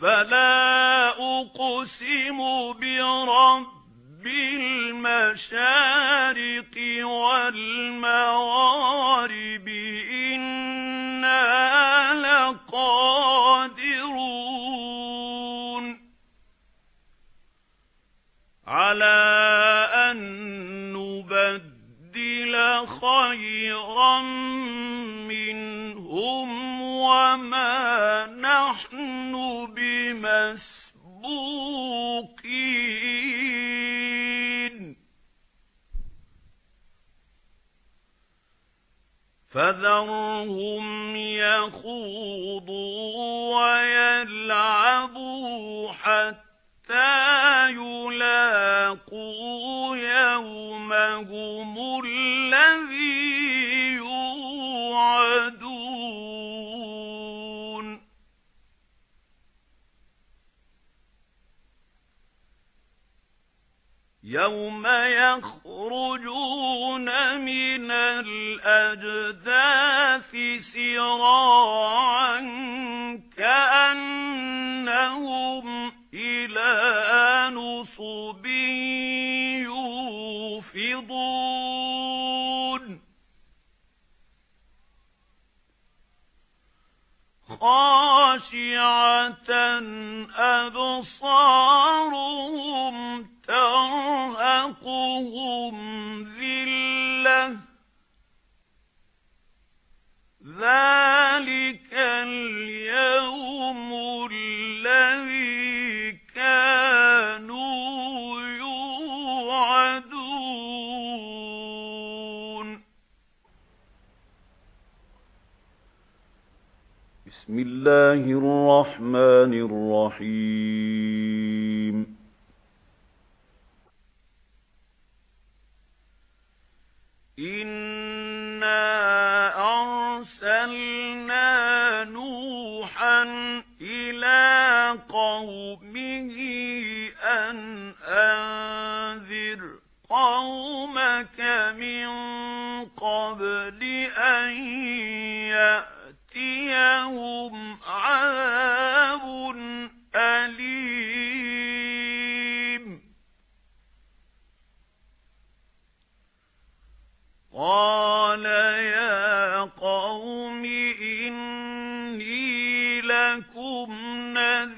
فلا أقسم برب المشارق والمغارب إنا لقادرون على أن نبدل خيرا منهم وما بمسبوقين. فذرهم يخوضوا ويلعبوا حتى يلاقوا يومهم يَوْمَ يَخْرُجُونَ مِنَ الْأَجْدَاثِ سِرَاعًا كَأَنَّهُمْ إِلَى نُصُبٍ يُوفِضُونَ خَاشِعَةً أَبْصَارُهُمْ ترهقهم ذلة ذلك اليوم الذي كانوا يوعدون بسم الله الرحمن الرحيم قَوْمَكَ مِنْ قَبْلِ أَنْ يَأْتِيَهُمْ عَذَابٌ قَالَ يَا قَوْمِ إِنِّي لَكُمْ نَذِيرٌ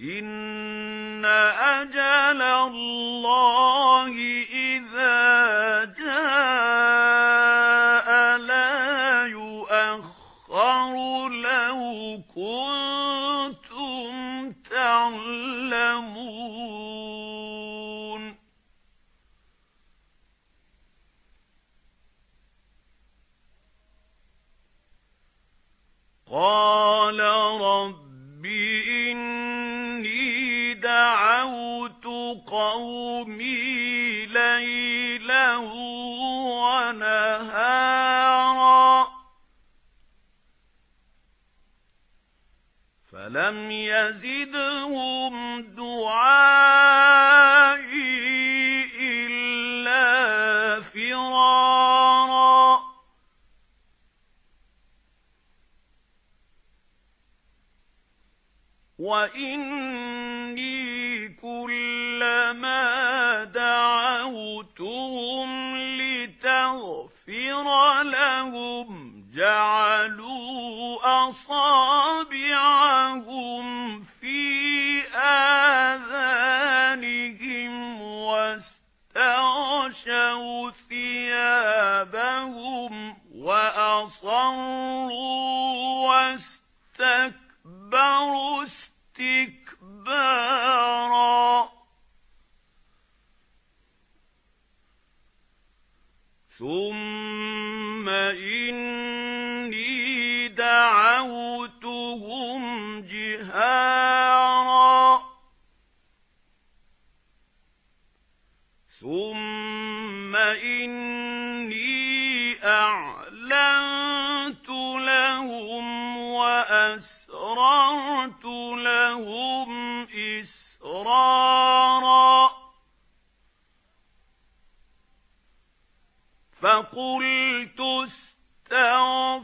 إِنَّ أَجَلَ اللَّهِ إِذَا جَاءَ لَا يُؤَخَّرُ لَوْ كُنتُمْ تَعْلَمُونَ قَالَ قَوْمِي لَيْلًا وَنَهَارًا. فَلَمْ يَزِدْهُمْ دُعَائِي إِلَّا فِرَارًا. وَإِنِّي لِتَغْفِرَ لَهُمْ جَعَلُوا أَصَابِعَهُمْ فِي آذَانِهِمْ وَاسْتَغْشَوْا ثِيَابَهُمْ وَأَصَرُّوا وَاسْتَكْبَرُوا اسْتِكْبَارًا الْيَوْمَ إِنِّي أَعْلَنْتُ لَهُمْ وَأَسْرَرْتُ لَهُمْ إِسْرَارًا. فَقُلْتُ اسْتَغْفِرُوا